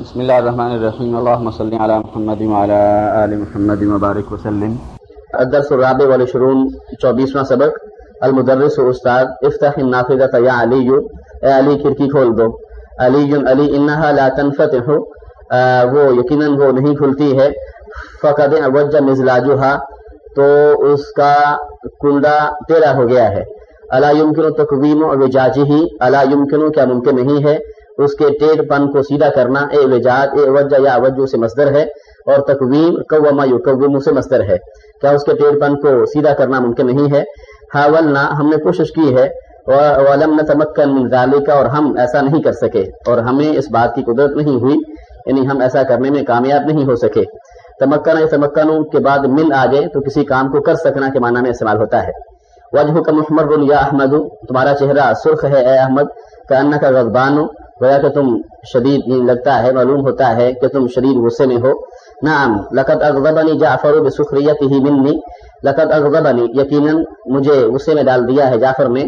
بسم الله الرحمن الرحيم اللهم صل على محمد وعلى آل محمد وبارك وسلم۔ الدرس الرابع والعشرون، چوبیسواں سبق۔ المدرس استاد افتح النافذة یا علی، اے علی، کھڑکی کھول دو۔ علی علی، انہا لا تنفتح وہ یقیناً وہ نہیں کھلتی ہے۔ فقد اوجہ مزلاجها تو اس کا کنڈا ٹیڑا ہو گیا ہے۔ الا یمکن تقویم و وجاجی ہی الا یمکن، کیا ممکن نہیں ہے۔ اس کے ٹیڑھ پن کو سیدھا کرنا، اے وجاد اے وجہ یا اوجو سے مصدر ہے، اور تقویم قوما یقوم سے مصدر ہے۔ کیا اس کے ٹیڑھ پن کو سیدھا کرنا ممکن نہیں ہے؟ حاولنا، ہم نے کوشش کی ہے ولم نتمکن من ذالک اور ہم ایسا نہیں کر سکے۔ اور ہمیں اس بات کی قدرت نہیں ہوئی یعنی ہم ایسا کرنے میں کامیاب نہیں ہو سکے۔ تمکن یا تمکن، کے بعد من آ گئے تو کسی کام کو کر سکنا کے معنی میں استعمال ہوتا ہے۔ وجہ کا محمد یا احمد، تمہارا چہرہ سرخ ہے، اے احمد کا ان کا غذبان گویا کہ تم شدید لگتا ہے، معلوم ہوتا ہے کہ تم شدید غصے میں ہو۔ نعم، لقد اغضبنی جعفر بسخریته منی۔ لقد اغضبنی، یقینا مجھے غصے میں ڈال دیا ہے جعفر نے۔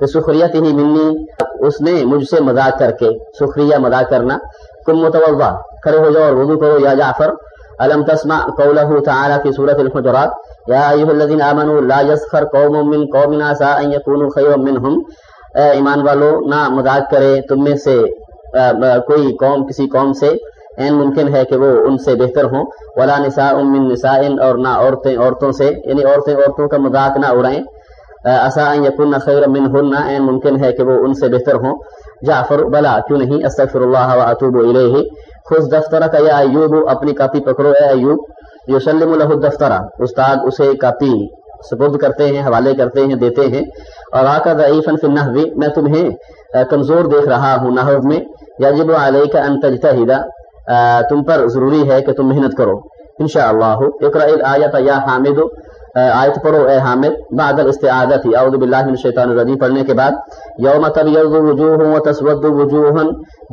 بسخریته منی، اس نے مجھ سے مذاق کر کے۔ سخریہ مذاق کرنا۔ کم متوضع کھڑے ہو جاؤ اور وضو کرو یا جعفر۔ الم تسمع قوله تعالى في سورة الحجرات؟ يا ايها الذين امنوا لا يسخر قوم من قوم عسى ان يكونوا خيرا منهم اے ایمان والو، نہ مذاق کرے، تم میں سے کوئی قوم، کسی قوم سے این ممکن ہے کہ وہ ان سے بہتر ہوں۔ ولا نساء من نساء اور نہ عورتیں، عورتوں سے یعنی عورتیں، عورتوں کا مذاق نہ اڑائیں۔ اسا ان یکن خیر منہن، این ممکن ہے کہ وہ ان سے بہتر ہوں۔ جعفر، بلا، کیوں نہیں؟ استغفر اللہ و اتوب الیہ۔ خود دفتر کا یا ایوب، اپنی کاپی پکڑو اے ایوب۔ یسلم له الدفتر استاد اسے کاپی سپرد کرتے ہیں، حوالے کرتے ہیں، دیتے ہیں۔ اور آقا ضعیفا فی النحو، میں تمہیں کمزور دیکھ رہا ہوں نحو میں، یجب علیک ان تجتہد تم پر ضروری ہے کہ تم محنت کرو۔ انشاءاللہ، اقرأ الآیت یا حامد آیت پڑھو، اے حامد، بعد الاستعاذت اعوذ باللہ من الشیطان الرجیم۔ پڑھنے کے بعد، یوم تبیض وجوہ و تسود وجوہ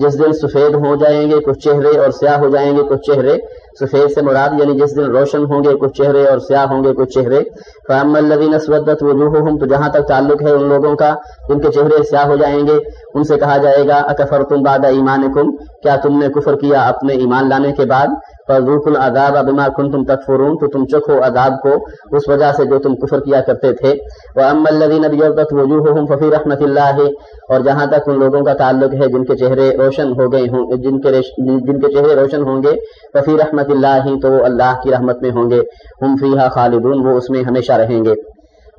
جس دن سفید ہو جائیں گے، کچھ چہرے اور سیاہ ہو جائیں گے، کچھ چہرے سفید سے مراد یعنی جس دن روشن ہوں گے، کچھ چہرے اور سیاہ ہوں گے، کچھ چہرے۔ فام الدین اسودت وجوہہم تو جہاں تک تعلق ہے ان لوگوں کا، جن کے چہرے سیاہ ہو جائیں گے، ان سے کہا جائے گا اکفر تم بعد ایمان کیا تم نے کفر کیا اپنے ایمان لانے کے بعد؟ فذوقوا العذاب بما كنتم تکفرون تو تم چکھو عذاب کو، اس وجہ سے جو تم کفر کیا کرتے تھے۔ واما الذين ابيضت وجوههم ففي رحمت اللہ اور جہاں تک ان لوگوں کا تعلق ہے جن کے چہرے روشن ہو گئے ہوں، جن کے جن کے چہرے روشن ہوں گے، ففي رحمت اللہ تو وہ اللہ کی رحمت میں ہوں گے۔ هم فيها خالدون، وہ اس میں ہمیشہ رہیں گے۔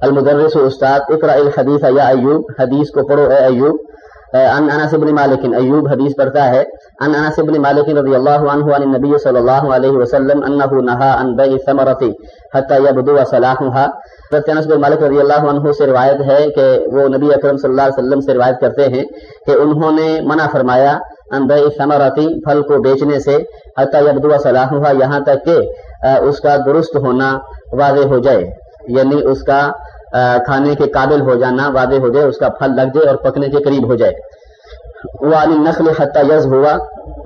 المدرس استاد اقرا الحدیث یا ایوب، حدیث کو پڑھو اے ایوب۔ ان انس بن مالک، ایوب حدیث پڑھتا ہے ان انس بن مالک رضی اللہ عنہ عن النبی صلی اللہ علیہ وسلم انه نهى عن بيع ثمرة حتى يبدو صلاحها حضرت انس بن مالک رضی اللہ عنہ سے روایت ہے کہ وہ نبی اکرم صلی اللہ علیہ وسلم سے روایت کرتے ہیں کہ انہوں نے منع فرمایا ان بيع ثمرة پھل کو بیچنے سے حتى يبدو صلاحها یہاں تک کہ اس کا درست ہونا واضح ہو جائے یعنی اس کا کھانے کے قابل ہو جانا، واضح ہو جائے اس کا پھل لگ جائے اور پکنے کے قریب ہو جائے۔ والی نقل حتیٰ یز ہوا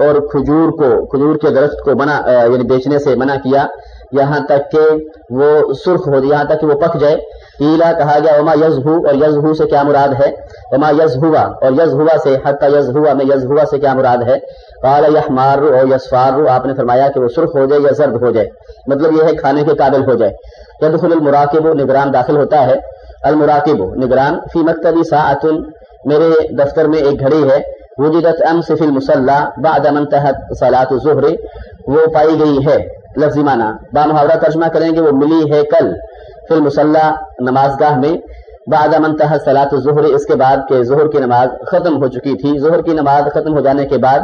اور کھجور کو، کھجور کے درخت کو بنا یعنی بیچنے سے منع کیا۔ یہاں تک کہ وہ سرخ ہو جائے یہاں تک کہ وہ پک جائے۔ پیلا کہا گیا اما یز اور یز سے کیا مراد ہے؟ اما یز ہوا اور یز ہوا سے حتیٰ یز ہوا میں یز ہوا سے کیا مراد ہے؟ قال یحمار اور یسفار، آپ نے فرمایا کہ وہ سرخ ہو جائے یا زرد ہو جائے۔ مطلب یہ ہے کھانے کے قابل ہو جائے۔ يدخل المراقب نگران داخل ہوتا ہے۔ المراقب نگران، فی مکتبی ساعت، میرے دفتر میں ایک گھڑی ہے۔ وجدت امس فی المصلى بعد من تحت صلاة الظهر وہ پائی گئی ہے، لفظی معنی۔ با محاورہ ترجمہ کریں گے، وہ ملی ہے کل۔ فی المصلى نماز گاہ میں بعد من تحت صلاة اس کے بعد کہ ظہر کی نماز ختم ہو چکی تھی۔ ظہر کی نماز ختم ہو جانے کے بعد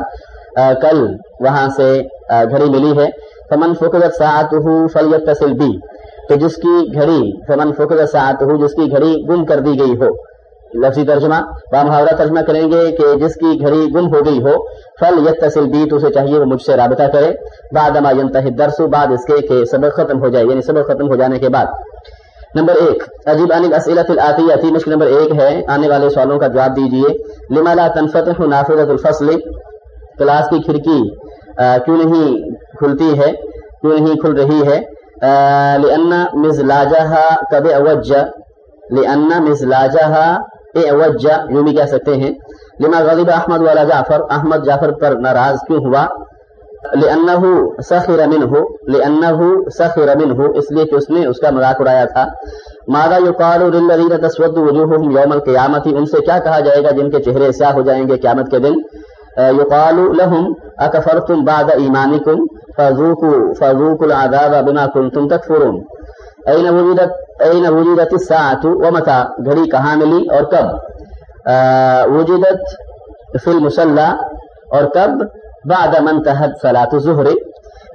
کل وہاں سے گھڑی ملی ہے۔ فمن فقدت ساعته فليتصل بي تو جس کی گھڑی، فمن فقد ساعت ہو جس کی گھڑی گم کر دی گئی ہو۔ لفظی ترجمہ، با محاورہ ترجمہ کریں گے کہ جس کی گھڑی گم ہو گئی ہو فل یتصل بی تو اسے چاہیے وہ مجھ سے رابطہ کرے۔ بعد ما ينتهي الدرس، بعد اس کے کہ سبق ختم ہو جائے یعنی سبق ختم ہو جانے کے بعد۔ نمبر ایک، عجیب عن الاسئلۃ الاتیہ مشکل نمبر ایک ہے، آنے والے سوالوں کا جواب دیجیے۔ لما لا تنفتح نافذۃ الفصل؟ کلاس کی کھڑکی کیوں نہیں کھلتی ہے؟ کیوں نہیں کھل رہی ہے؟ لأن مزلاجها قد اوجہ لأن مزلاجها اے اوجہ یوں بھی کہہ سکتے ہیں۔ لما غضب احمد والا جعفر، احمد جعفر پر ناراض کیوں ہوا؟ لأنه سخر منه، لأنه سخر منه، اس لیے کہ اس نے اس کا مذاق اڑایا تھا۔ ماذا يقال للذين تسود وجوههم يوم القيامه ان سے کیا کہا جائے گا جن کے چہرے سیاہ ہو جائیں گے قیامت کے دن؟ يقال لهم اكفرتم بعد ايمانكم فذوقوا فذوقوا العذاب بما كنتم تكفرون اين وجدت اين وجدت الساعه ومتى؟ گھڑی کہاں ملی اور کب؟ وجدت فی المسلح اور کب؟ بعد من تحت صلاة الظہر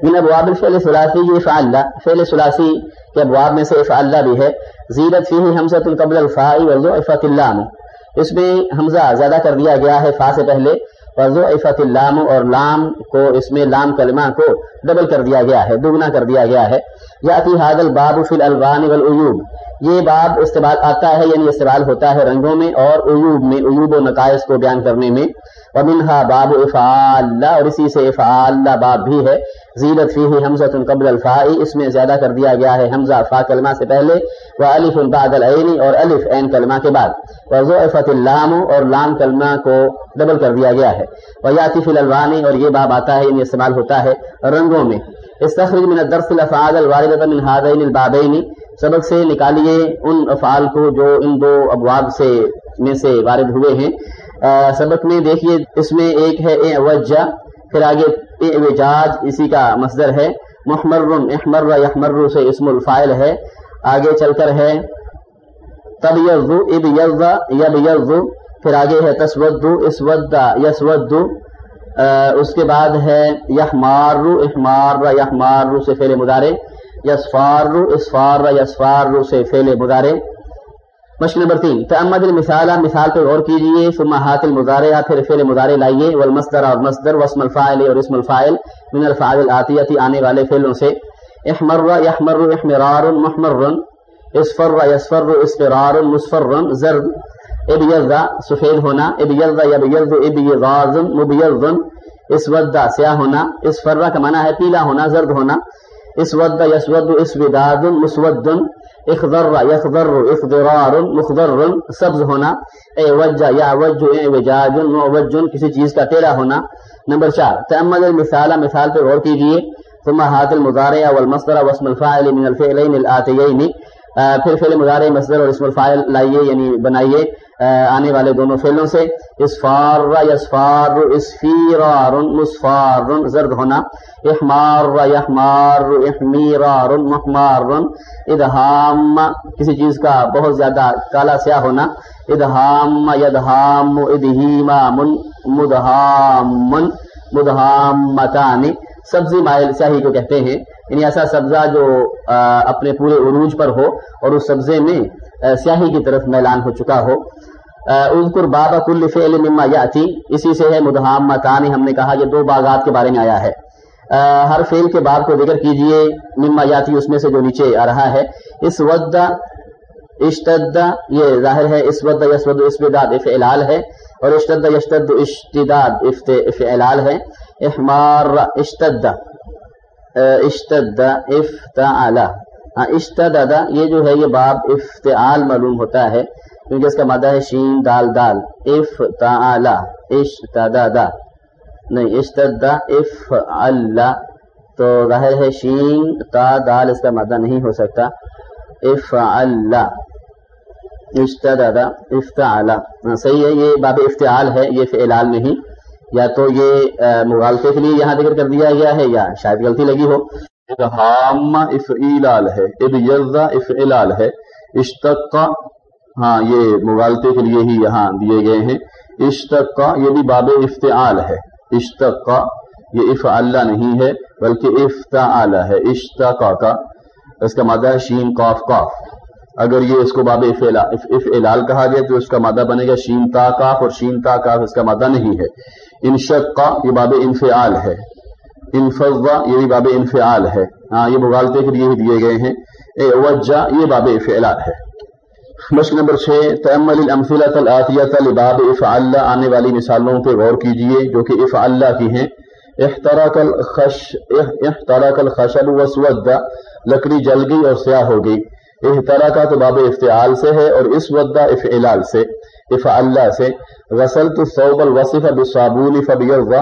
من ابواب الفعل ثلاثی یہ فعل فعل ثلاثی کے ابواب میں سے فعل بھی ہے. زیرت فیہ حمزۃ قبل الفاء وضعفت اللام. اس میں حمزہ زیادہ کر دیا گیا ہے فا سے پہلے وضعفت اللام اور لام کو اس میں لام کلمہ کو ڈبل کر دیا گیا ہے دگنا کر دیا گیا ہے. یاتی حاض الباب فی الالوان والعیوب. یہ باب استعمال آتا ہے یعنی استعمال ہوتا ہے رنگوں میں اور عیوب میں، عیوب و نقائص کو بیان کرنے میں. ومنها باب افعال اور اسی سے افعال باب بھی ہے۔ زیلت فیہ حمزۃ قبل الفاء، اس میں زیادہ کر دیا گیا ہے حمزہ فا کلمہ سے پہلے و الف بعد العین، اور الف عین کلمہ کے بعد۔ وضعفت اللام، اور لام کلمہ کو ڈبل کر دیا گیا ہے۔ ویاتی فی الالوان، اور یہ باب آتا ہے یعنی استعمال ہوتا ہے رنگوں میں۔ استخرج من الدرس الافعال الواردۃ من هذين البابین۔ سبق سے نکالیے ان افعال کو جو ان دو ابواب سے میں سے وارد ہوئے ہیں۔ سبق میں دیکھیے، اس میں ایک ہے اے وجہ، پھر آگے اے وجاج، اسی کا مصدر ہے۔ محمر احمر یحمر سے اسم الفائل ہے۔ آگے چل کر ہے تب یزو اب یز یب یزو پھر آگے ہے تسود اسود یسود۔ اس کے بعد ہے یحمار احمار یحمار سے فعل مدارے یسفار اسفار یسفار سے فعل مدارے مشق نمبر تین تعمد المثال، مثال پہ غور کیجیے، ثم ہات المضارع پھر فعل مضارع لائیے، والمصدر اور مصدر، واسم الفاعل اور اسم الفاعل، من الفاعل الاتیتی آنے والے فعلوں سے۔ احمر، یحمر، احمرار، محمر اسفر یسفر اسفرار مصفر، زرد، ابیض، سفید ہونا، ابیض، یبیض، ابیضاز، مبیض، اسود، سیاہ ہونا۔ اسفر کا معنی ہے پیلا ہونا، زرد ہونا۔ اسود، یسود، اسوداد، مسود اخضر، یخضر، اخضرار، مخضر، سبز ہونا، اے وجہ، یا وجہ، اے وجاج، معوج، کسی چیز کا ٹیڑا ہونا۔ نمبر چار تعمد المثال، مثال پہ غور کیجیے۔ ثم حات المضارع والمصدر واسم الفاعل من الفعلین الاتیین پھر فعل مضارع مصدر اور اسم الفاعل لائیے یعنی بنائیے آنے والے دونوں فعلوں سے۔ اسفار یسفار اسفیرار مصفار، زرد ہونا۔ احمار یحمار، احمیرار، محمار۔ ادہام، کسی چیز کا بہت زیادہ کالا سیاہ ہونا۔ ادہام یدہام ادہیمام مدہام۔ مدہامتانی سبزی مائل سیاہی کو کہتے ہیں۔ یعنی ایسا سبزہ جو اپنے پورے عروج پر ہو اور اس سبزے میں سیاہی کی طرف میلان ہو چکا ہو۔ اذکر بابا کل فعل مما یاتی۔ اسی سے ہے مدہام متانی ہم نے کہا یہ دو باغات کے بارے میں آیا ہے۔ ہر فعل کے باب کو ذکر کیجیے، مما یاتی اس میں سے جو نیچے آ رہا ہے۔ اس ود اشتد، یہ ظاہر ہے اس ود یسود اسوداد افعلال ہے۔ اور اشتد یشتد اشتداد افعلال ہے۔ احمار اشتد اشتد افتعال اشتدد یہ جو ہے یہ باب افتعال معلوم ہوتا ہے، کیونکہ اس کا مادہ ہے شین، دال دال. اف تا اشتدا نہیں اشتد اف اللہ تو ظاہر ہے شین، تا، دال، اس کا مادہ نہیں ہو سکتا. اف اللہ اشتدا افتعال صحیح ہے، یہ باب افتعال ہے، یہ فعلال میں ہی. یا تو یہ مغالطے کے لیے یہاں ذکر کر دیا گیا ہے یا شاید غلطی لگی ہو؟ افعال ہے افعلال ہے، اشتق ہاں یہ مغالطے کے لیے ہی یہاں دیے گئے ہیں، اشتق کا یہ بھی باب افتعال ہے، اشتق کا یہ اف اللہ نہیں ہے، بلکہ افتعال ہے اشتقا کا، اس کا مادہ ہے شین، قاف قاف۔ اگر یہ اس کو باب افعلال کہا گیا تو اس کا مادہ بنے گا شین تا کاف اور شین تا کاف اس کا مادہ نہیں ہے۔ انشق کا یہ باب انفعال ہے۔ انفضا یہ بھی باب انفعال ہے۔ ہاں یہ مغالطے کے لیے ہی دیے گئے ہیں۔ اے وجہ یہ باب افعلال ہے۔ مشق نمبر چھ تمل الامثلۃ الاتیۃ لباب افعل آنے والی مثالوں پہ غور کیجیے جو کہ افعل کی ہیں۔ احترق الخش، احترق الخشب وسود لکڑی جل گئی اور سیاہ ہو گئی۔ احترق تو باب افتعال سے ہے اور اس ودا افعلال سے افا اللہ سے۔ غسل تو صوب الوصف اب صابون فبیرزا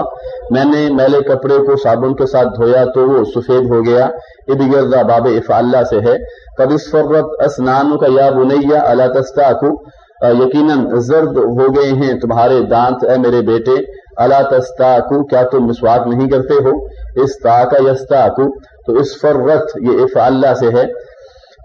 میں نے میلے کپڑے کو صابن کے ساتھ دھویا تو وہ سفید ہو گیا۔ ابیرزا باب افا اللہ سے ہے۔ کب اس فرت اسنان کا یا بنیا اللہ تستاکو یقیناً زرد ہو گئے ہیں تمہارے دانت، اے میرے بیٹے۔ اللہ تستاکو کیا تم مسواک نہیں کرتے ہو؟ استاکا یستاکو تو اس فرت یہ افا اللہ سے ہے۔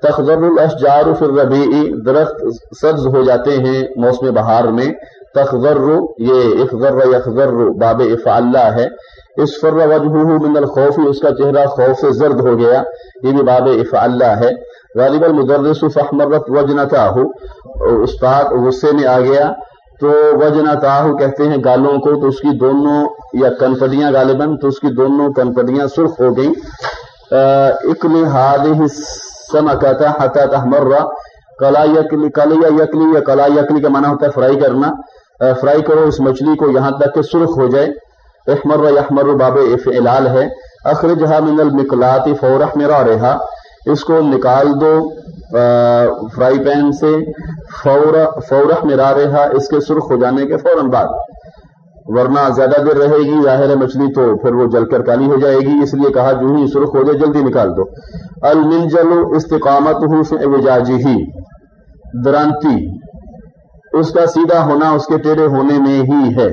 تخذر الاشجار فی الربیع۔ درخت سبز ہو جاتے ہیں موسم بہار میں۔ تخذر، یہ افغر یخذر، باب افعلہ ہے۔ اس فر من الخوف، اس کا چہرہ خوف سے زرد ہو گیا۔ یہ بھی باب افعلہ ہے۔ غالب المدرس فحمرت وجنتاہ۔ استاد غصے میں آ گیا۔ تو وجنتاہ کہتے ہیں گالوں کو، تو اس کی دونوں، یا کنپٹیاں غالباً، تو اس کی دونوں کنپٹیاں سرخ ہو گئیں۔ اکلی ہادہ سمکتا تحمر کلا یکلی کلیا یکلی یا کلا یکلی کا معنی ہوتا ہے فرائی کرنا. فرائی کرو اس مچھلی کو یہاں تک کہ سرخ ہو جائے. احمر یحمر باب افعلال ہے. اخرجہ من المقلات فورح میرا رہا اس کو نکال دو فرائی پین سے. فورح میرا رہا اس کے سرخ ہو جانے کے فوراً بعد. ورنہ زیادہ دیر رہے گی، ظاہر مچھلی تو پھر وہ جل کر کالی ہو جائے گی، اس لیے کہا جو ہی سرخ ہو جائے جلدی نکال دو۔ المنجل استقامت ہی، درانتی، اس کا سیدھا ہونا اس کے ٹیڑے ہونے میں ہی ہے۔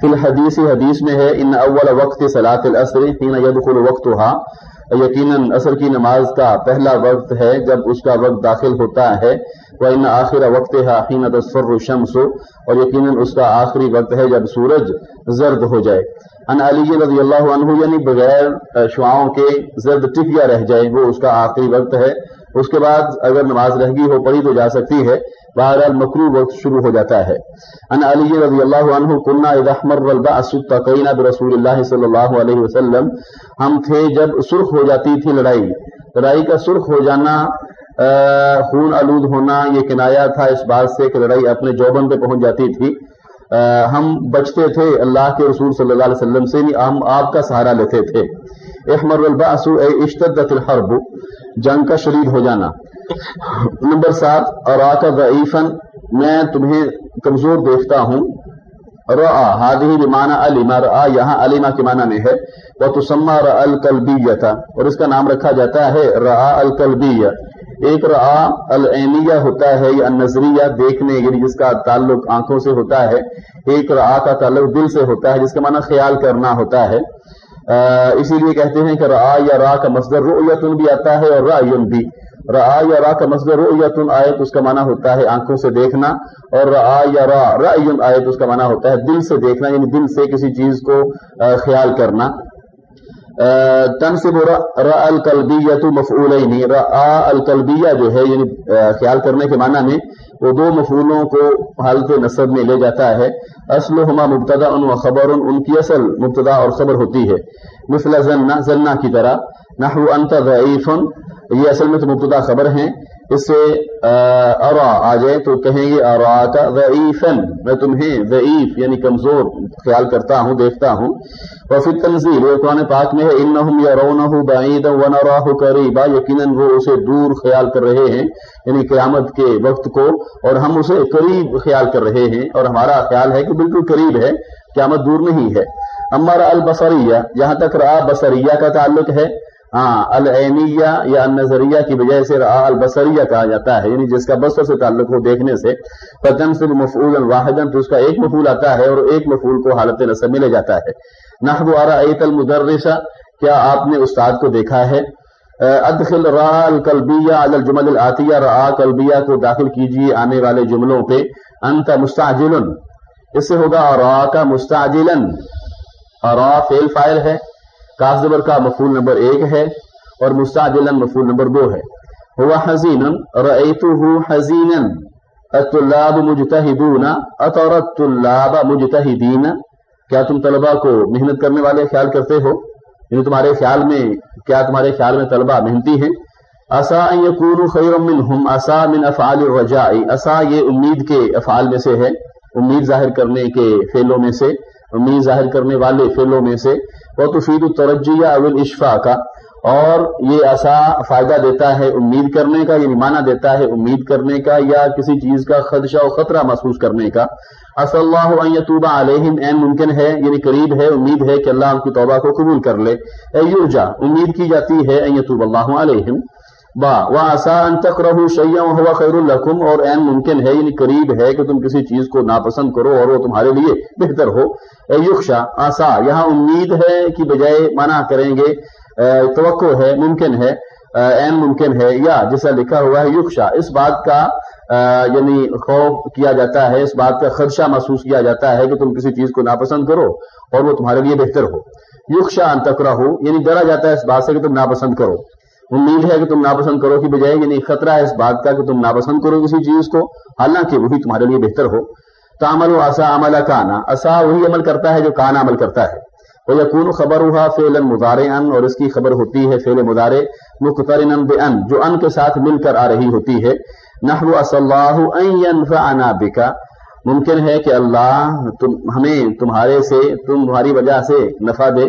فی الحدیث، حدیث میں ہے، ان اول وقت صلاۃ العصر حين يدخل وقتها یقیناً عصر کی نماز کا پہلا وقت ہے جب اس کا وقت داخل ہوتا ہے۔ وہ ان آخر وقت ہے حين تصفر الشمس۔ اور یقیناً اس کا آخری وقت ہے جب سورج زرد ہو جائے۔ ان علی رضی اللہ عنہ یعنی بغیر شعاؤں کے زرد ٹکیا رہ جائے، وہ اس کا آخری وقت ہے۔ اس کے بعد اگر نماز رہگی ہو پڑی تو جا سکتی ہے۔ بہرحال مکرو وقت شروع ہو جاتا ہے۔ ان علی رضی اللہ عنہ کنہ اذا احمر البعث تقینا برسول اللہ صلی اللہ علیہ وسلم۔ ہم تھے جب سرخ ہو جاتی تھی لڑائی۔ لڑائی کا سرخ ہو جانا خون آلود ہونا، یہ کنایا تھا اس بات سے کہ لڑائی اپنے جوبن پہ پہنچ جاتی تھی۔ ہم بچتے تھے اللہ کے رسول صلی اللہ علیہ وسلم سے۔ ہم آپ کا سہارا لیتے تھے۔ احمر البعث، اے اشتدت الحرب، جنگ کا شرید ہو جانا۔ نمبر سات اور ضعیفن میں تمہیں کمزور دیکھتا ہوں۔ رآ ہادی بمانا علیما رآ یہاں علیما کے معنی میں ہے۔ وہ تسما ر القلبیہ تھا اور اس کا نام رکھا جاتا ہے رآ القلبیہ ایک رآ العینیہ ہوتا ہے، یا نظریہ دیکھنے یعنی جس کا تعلق آنکھوں سے ہوتا ہے۔ ایک رآ کا تعلق دل سے ہوتا ہے، جس کا معنی خیال کرنا ہوتا ہے۔ اسی لیے کہتے ہیں کہ را یا را کا مصدر رؤیتن بھی آتا ہے اور رایون بھی۔ را یا را کا مصدر رؤیتن آیت اس کا معنی ہوتا ہے آنکھوں سے دیکھنا اور را یا را رایون آیت اس کا معنی ہوتا ہے دل سے دیکھنا یعنی دل سے کسی چیز کو خیال کرنا۔ تنصب را القلبیہ مفعولین، را القلبیہ جو ہے یعنی خیال کرنے کے معنی میں وہ دو مفعولوں کو حالت نصب میں لے جاتا ہے۔ اصل ہما مبتدا ان و خبر ان کی اصل مبتدا اور خبر ہوتی ہے۔ مثل زنا زنا کی طرح، نحو انت ضعیف یہ اصل میں تو مبتدا خبر ہیں۔ اس سے ارا، آ جائے تو کہیں گے ارا کا ضعیفن میں تمہیں ضعیف یعنی کمزور خیال کرتا ہوں، دیکھتا ہوں۔ اور پھر تنزیل قرآن پاک میں ہے، انہم یرونہ بعیدا ونراہ قریبا، یقیناً وہ اسے دور خیال کر رہے ہیں یعنی قیامت کے وقت کو، اور ہم اسے قریب خیال کر رہے ہیں۔ اور ہمارا خیال ہے کہ بالکل قریب ہے، قیامت دور نہیں ہے۔ ہمارا البصریہ جہاں تک رآ بصریہ کا تعلق ہے۔ ہاں العینیہ یا نظریہ کی وجہ سے البصریہ کہا جاتا ہے یعنی جس کا بصر سے تعلق ہو دیکھنے سے پتن سے مفعول الواحد تو اس کا ایک مفعول آتا ہے اور ایک مفعول کو حالت نصب میں لے جاتا ہے۔ نحو ارایت المدرسہ کیا آپ نے استاد کو دیکھا ہے؟ ادخل را القلبیہ علی الجمل العطیہ را قلبیہ کو داخل کیجیے آنے والے جملوں پہ۔ انت مستعجل۔ اس سے ہوگا را کا مستعجلا۔ را فیل فائل ہے۔ کاف زبر کا مفول نمبر ایک ہے اور مستعجلا مفول نمبر دو ہے۔ ہوا حزین رأیتہ حزینا الطلاب مجتہدون، اطر الطلاب مجتہدین۔ کیا تم طلبہ کو محنت کرنے والے خیال کرتے ہو؟ یعنی تمہارے خیال میں، کیا تمہارے خیال میں طلبہ محنتی ہیں؟ اسا ان یکونوا خیر منہم اسا من افعال الرجاء۔ اسا یہ امید کے افعال میں سے ہے، امید ظاہر کرنے کے فعلوں میں سے۔ امید ظاہر کرنے والے فعلوں میں سے۔ وہ تفید الترجیہ اول اشفا کا اور یہ ایسا فائدہ دیتا ہے امید کرنے کا یعنی معنی دیتا ہے امید کرنے کا یا کسی چیز کا خدشہ و خطرہ محسوس کرنے کا۔ اصل اللہ یتوبہ علیہم این ممکن ہے یعنی قریب ہے، امید ہے کہ اللہ ان کی توبہ کو قبول کر لے۔ اے یرجا امید کی جاتی ہے این یتوب اللہ علیہم با و آسا ان تقرہ شیئا ہوا خیر الکم اور این ممکن ہے یعنی قریب ہے کہ تم کسی چیز کو ناپسند کرو اور وہ تمہارے لیے بہتر ہو۔ اے آسا، یہاں امید ہے کہ بجائے منع کریں گے توقع ہے، ممکن ہے این ممکن ہے، یا جیسا لکھا ہوا ہے یکشا اس بات کا یعنی خوف کیا جاتا ہے، اس بات کا خدشہ محسوس کیا جاتا ہے کہ تم کسی چیز کو ناپسند کرو اور وہ تمہارے لیے بہتر ہو۔ یکشا انتقرا ہو یعنی ڈرا جاتا ہے اس بات سے کہ تم ناپسند کرو۔ امید ہے کہ تم ناپسند کرو کی بجائے یعنی خطرہ ہے اس بات کا کہ تم ناپسند کرو کسی چیز کو، حالانکہ وہی تمہارے لیے بہتر ہو۔ تو عمل و آسا عمل کانا اصا وہی عمل کرتا ہے جو کانا عمل کرتا ہے۔ وہ یقون خبر ہوا فیل مزار ان اور اس کی خبر ہوتی ہے فیل مدارے مختر ان جو ان کے ساتھ مل کر آ رہی ہوتی ہے۔ نحو اللہ بکا ممکن ہے کہ اللہ تم، ہمیں تمہارے سے، تم، تمہاری وجہ سے نفع دے۔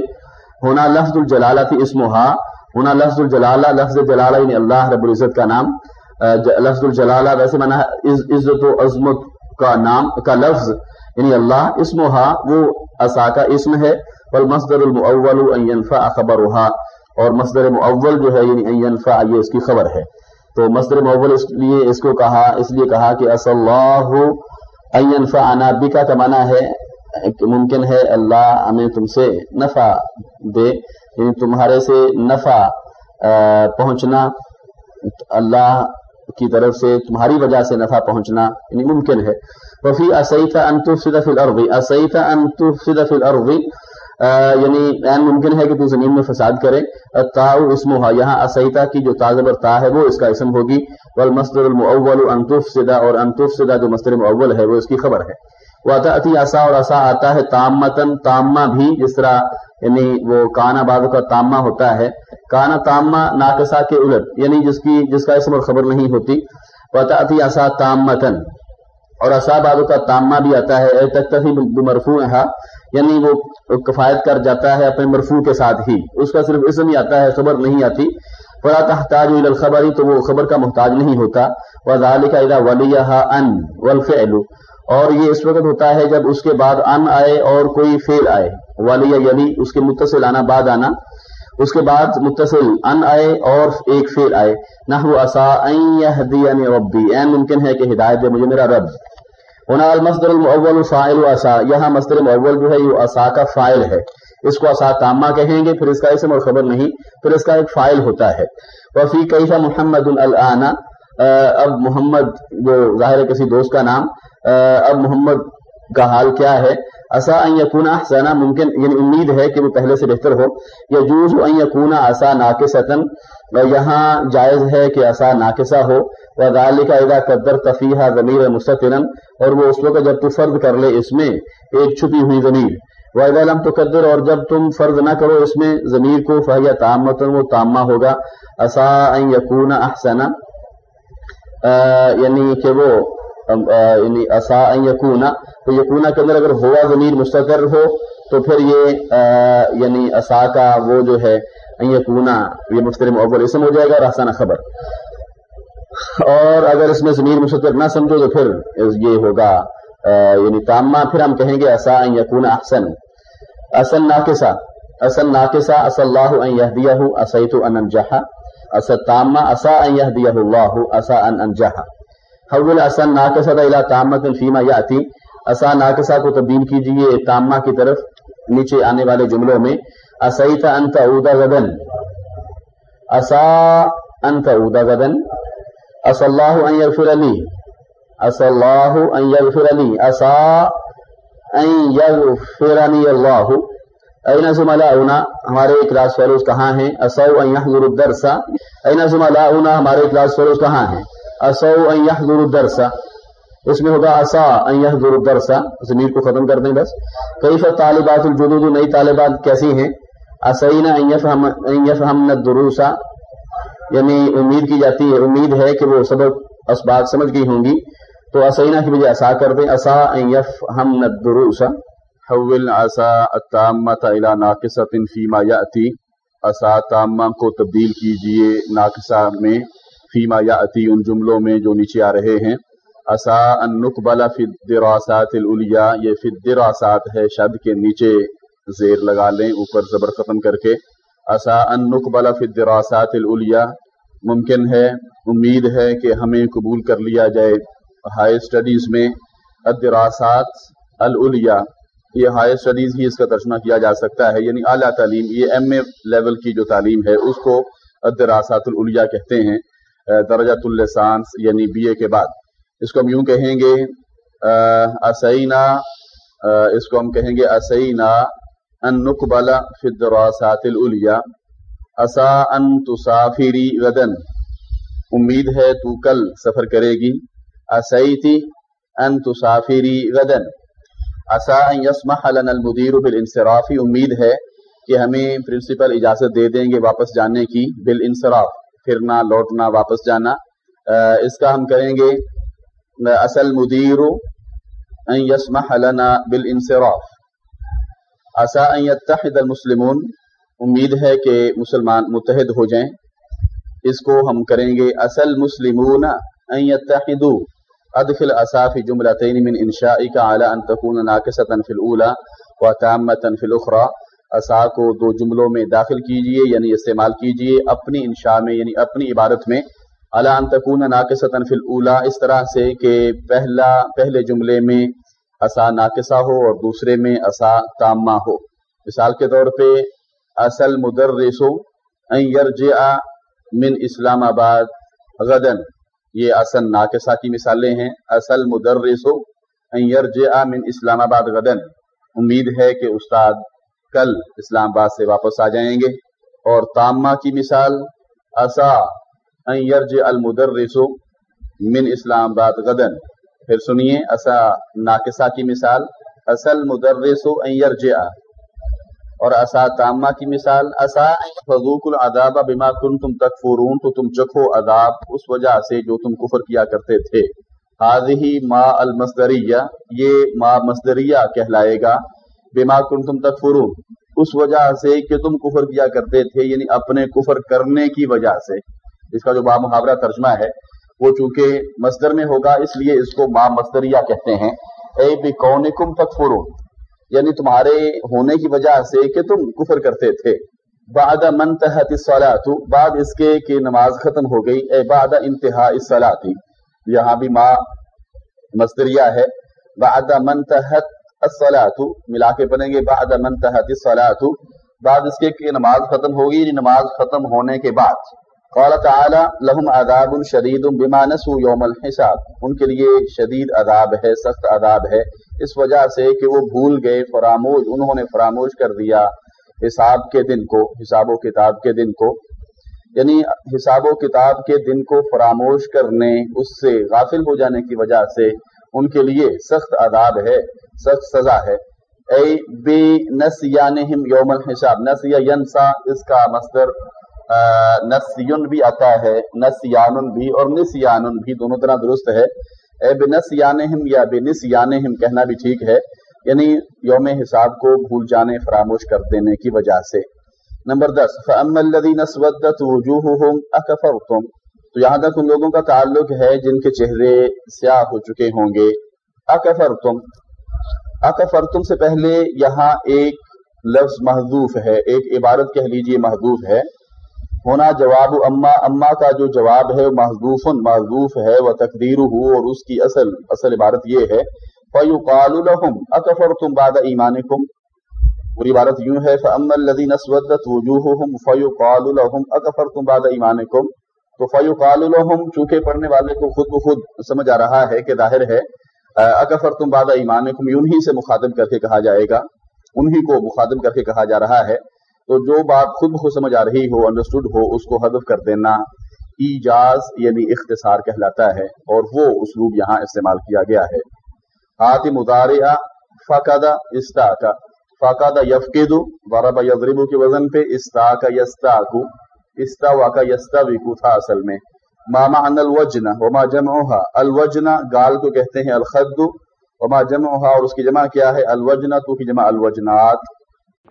ہونا لفظ الجلالہ تھی اسمہا ہونا لفظ الجلالہ، لفظ جلالہ یعنی اللہ رب العزت کا نام لفظ الجلالہ ویسے مانا عزت و عظمت کا نام، کا لفظ یعنی اللہ اسمہا وہ اسا کا اسم ہے، والمصدر المؤول ان ينفع خبرها، اور مصدر مؤول جو ہے یعنی ان ينفع، یہ اس کی خبر ہے۔ تو مصدر مؤول اس لیے، اس کو کہا، اس لیے کہا کہ اصل اللہ ان ينفعنا بك کا معنی ہے کہ ممکن ہے اللہ ہمیں تم سے نفع دے یعنی تمہارے سے نفع پہنچنا، اللہ کی طرف سے تمہاری وجہ سے نفع پہنچنا یعنی ممکن ہے۔ وفی اسیت ان تفسد فی الارض اسیت ان تفسد فی الارض یعنی این ممکن ہے کہ تو زمین میں فساد کرے۔ تاؤ اسم یہاں اسیتا کی جو تازبر تا ہے، وہ اس کا اسم ہوگی۔ والمصدر المؤول انتف سدا اور انتف سدا جو مصدر مؤول ہے، وہ اس کی خبر ہے۔ وَتَأْتِي آسا اور آسا آتا ہے تامتن، تامہ بھی جس طرح یعنی وہ کانا بعد کا تامہ ہوتا ہے۔ کانا تامہ ناقصہ کے الٹ یعنی جس کی، جس کا اسم اور خبر نہیں ہوتی۔ وَتَأْتِي آسا تامتن، اور اساباد کا تامہ بھی آتا ہے۔ تختفی مرفوع یعنی وہ کفایت کر جاتا ہے اپنے مرفوع کے ساتھ ہی۔ اس کا صرف اسم ہی آتا ہے، خبر نہیں آتی۔ فلا تحتاج الخبری تو وہ خبر کا محتاج نہیں ہوتا۔ وذالک اذا ولیہ ان والفعل۔ اور یہ اس وقت ہوتا ہے جب اس کے بعد ان آئے اور کوئی فعل آئے ولی یلی یعنی اس کے متصل آنا، بعد آنا۔ اس کے بعد متصل ان آئے اور ایک فعل آئے۔ نحو اسا ان یهدینی ربی۔ این ممکن ہے کہ ہدایت دے مجھے میرا رب۔ ہونا المصدر المعول فائل اسا یہاں مصدر معول جو ہے، یہ اسا کا فائل ہے۔ اس کو اسا تامہ کہیں گے، پھر اس کا اسم اور خبر نہیں، پھر اس کا ایک فائل ہوتا ہے۔ وفی کیفا محمد الان اب محمد، جو ظاہر ہے کسی دوست کا نام اب محمد کا حال کیا ہے؟ اسا ان یکون ممکن یعنی امید ہے کہ وہ پہلے سے بہتر ہو۔ یجوز ان یکون اسا ناقصتا یہاں جائز ہے کہ اسا ناقصہ ہو۔ وذالک اذا قدر تفیہ ضمیر مستقلا اور وہ اس وقت جب تو فرض کر لے اس میں ایک چھپی ہوئی ضمیر۔ وَإِذَا لَمْ تُقَدِّرْ، اور جب تم فرض نہ کرو اس میں ضمیر کو فَهِيَ تَعَمَّةً وہ تامہ ہوگا۔ اسا ان یکون یعنی کہ وہ یعنی اسا ان یکون تو یکونا کے اندر اگر ہوا ضمیر مستقر ہو، تو پھر یہ یعنی اسا کا وہ جو ہے، ان یکونا، یہ مفتر معول اسم ہو جائے گا اور احسانہ خبر۔ اور اگر اس میں ضمیر مستقر نہ سمجھو، تو پھر یہ ہوگا یعنی تامہ، پھر ہم کہیں گے اسا ان یکون احسن۔ اصل ناقصہ اصل ناقصہ، اصل اللہ ان یهدیہ اسیت ان انجح اصل تامہ اسا ان یهدیہ اللہ اسا ان انجح حول اصل ناقصہ الى تامت فیما یاتی اسا ناقصہ کو تبدیل کیجیے تامہ کی طرف، نیچے آنے والے جملوں میں. اسیت ان تعود غدا. اسا ان تعود غدا. اصل اللہ ان یغفر لی اصل اللہ ان یغفر لی اسا ان یغفرنی اللہ اینا زملاؤنا ہمارے کلاس فیلوز کہاں ہیں؟ اسو ان یحضر الدرس. اینا زملاؤنا ہمارے کلاس فیلوز کہاں ہیں؟ اسو ان یحضر الدرس. اس میں ہوگا اسا ان یحضر الدرس. ضمیر کو ختم کر دیں بس. کیف طالبات الجدود، نئی طالبات کیسی ہیں؟ اسینا ان یفهم ان یفهمن الدروس. یعنی امید کی جاتی ہے، امید ہے کہ وہ سبق اسباب سمجھ گئی ہوں گی. تو اسینا کی وجہ اسا کر دیں، اسا ان یفهمن الدروس. حول عسى التامة إلى ناقصة فيما يأتي. اساتامہ کو تبدیل کیجیے ناقصہ میں فیما یا ان جملوں میں جو نیچے آ رہے ہیں. اسا ان نقبل فی الدراسات الاولیاء، یہ فی الدراسات ہے شد کے نیچے زیر لگا لیں، اوپر زبر ختم کر کے. اسا ان نقبل فی الدراسات الاولیاء، ممکن ہے، امید ہے کہ ہمیں قبول کر لیا جائے. ہائی اسٹڈیز میں الدراسات الاولیاء یہ ہائی اسٹڈیز ہی اس کا ترجمہ کیا جا سکتا ہے یعنی اعلیٰ تعلیم، یہ ایم اے لیول کی جو تعلیم ہے، اس کو الدراسات الاولیاء کہتے ہیں درجۃ السانس یعنی بی اے کے بعد۔ اس کو ہم یوں کہیں گے اسینا اس کو ہم کہیں گے اسینا ان نقبل فی الدراسات الاولیاء۔ اسا ان تسافری غدن امید ہے تو کل سفر کرے گی۔ اسیتی ان تسافری غدن ان یسمح لنا المدیر بالانصراف، امید ہے کہ ہمیں پرنسپل اجازت دے دیں گے واپس جانے کی، بالانصراف، پھرنا، لوٹنا، واپس جانا۔ اس کا ہم کریں گے، اصل مدیر ان يسمح لنا بالانصراف۔ اسا ان يتحد المسلمون، امید ہے کہ مسلمان متحد ہو جائیں۔ اس کو ہم کریں گے، اصل مسلمون ان يتحدوا ادخل اسا في جملتين من انشائك على ان تكون ناقصه في الاولى وتامه في الاخرى اسا کو دو جملوں میں داخل کیجیے یعنی استعمال کیجیے اپنی انشاء میں یعنی اپنی عبارت میں. اللہ انتقون ناقص فی الاولا اس طرح سے کہ پہلا، پہلے جملے میں اسا ناقصہ ہو اور دوسرے میں اسا تامہ ہو. مثال کے طور پہ اصل مدرسو ان یرجع من اسلام آباد غدن یہ اصل ناقصہ کی مثالیں ہیں۔ اصل مدرسو ان یرجع من اسلام آباد غدن۔ امید ہے کہ استاد کل اسلام آباد سے واپس آ جائیں گے۔ اور تامہ کی مثال، اسا یرج المدرس من اسلام آباد غدن۔ پھر سنیے، اسا ناقصہ کی مثال، اصل مدرس یرج اور اسا تامہ کی مثال اسا فضوق العذاب بما کنتم تکفرون، تو تم چکھو عذاب اس وجہ سے جو تم کفر کیا کرتے تھے۔ حاضی ما المصدریہ، یہ ما مصدریہ کہلائے گا، بما کنتم تکفرون، اس وجہ سے کہ تم کفر کیا کرتے تھے یعنی اپنے کفر کرنے کی وجہ سے۔ اس کا جو با محاورہ ترجمہ ہے، وہ چونکہ مصدر میں ہوگا، اس لیے اس کو ما مصدریہ کہتے ہیں۔ اے بکونکم تکفرون یعنی تمہارے ہونے کی وجہ سے کہ تم کفر کرتے تھے۔ بعد منتحت الصلاۃ، بعد اس کے کہ نماز ختم ہو گئی، اے بعد انتہا الصلاۃ۔ یہاں بھی ما مصدریہ ہے۔ بعد منتحت الصلاۃ ملا کے پڑھیں گے۔ بعد منتحت الصلاۃ، بعد اس کے کہ نماز ختم ہوگی یعنی نماز ختم ہونے کے بعد۔ قال تعالی لهم عذاب شدید بما نسوا یوم الحساب۔ ان کے لیے شدید عذاب ہے، سخت عذاب ہے۔ اس وجہ سے کہ وہ بھول گئے، فراموش، انہوں نے فراموش کر دیا حساب کے دن کو، حساب و کتاب کے دن کو۔ یعنی حساب و کتاب کے دن کو فراموش کرنے، اس سے غافل ہو جانے کی وجہ سے ان کے لیے سخت عذاب ہے، سخت سزا ہے۔ اے بے نسیانہم یوم الحساب نسیا ینسا اس کا مصدر نسیون بھی آتا ہے نسیان بھی اور نسیان بھی دونوں طرح درست ہے۔ اے بے نسیانہم یا بے نسیانہم کہنا بھی ٹھیک ہے۔ یعنی یوم حساب کو بھول جانے، فراموش کر دینے کی وجہ سے۔ نمبر دس، فَأَمَّا الَّذِينَ اسْوَدَّتْ وُجُوهُهُمْ أَكَفَرْتُمْ۔ تو یہاں تک ان لوگوں کا تعلق ہے جن کے چہرے سیاہ ہو چکے ہوں گے۔ اکفرتم اکفرتم سے پہلے یہاں ایک لفظ محذوف ہے، ایک عبارت کہہ لیجیے محذوف ہے۔ ہونا جواب اما اما کا جو جواب ہے محضوف محضوف ہے وہ تقدیر ہو اور اس کی اصل اصل عبارت یہ ہے فیقال لهم اکفرتم بعد ایمانکم پوری عبارت یوں ہے فاما الذين اسودت وجوههم، فيقال لهم اکفرتم بعد ایمانکم تو فیقال لهم، چونکہ پڑھنے والے کو خود بخود سمجھ آ رہا ہے کہ ظاہر ہے اکفرتم بعد ایمانکم یوں ہی سے مخاطب کر کے کہا جائے گا، انہی کو مخاطب کر کے کہا جا رہا ہے تو جو بات خود بخود سمجھ آ رہی ہو انڈرسٹوڈ ہو، اس کو حذف کر دینا ایجاز یعنی اختصار کہلاتا ہے اور وہ اسلوب یہاں استعمال کیا گیا ہے۔ آتی مدارعہ فقدہ استا کا فقدہ یفقد ورب یضرب کے وزن پہ استا کا یستا کو استا وا کا یستا ویکو تھا اصل میں۔ ماما ان الوجن وما جمعها۔ الوجن گال کو کہتے ہیں الخد۔ وما جمعها اور اس کی جمع کیا ہے؟ الوجن تو کی جمع الوجنات۔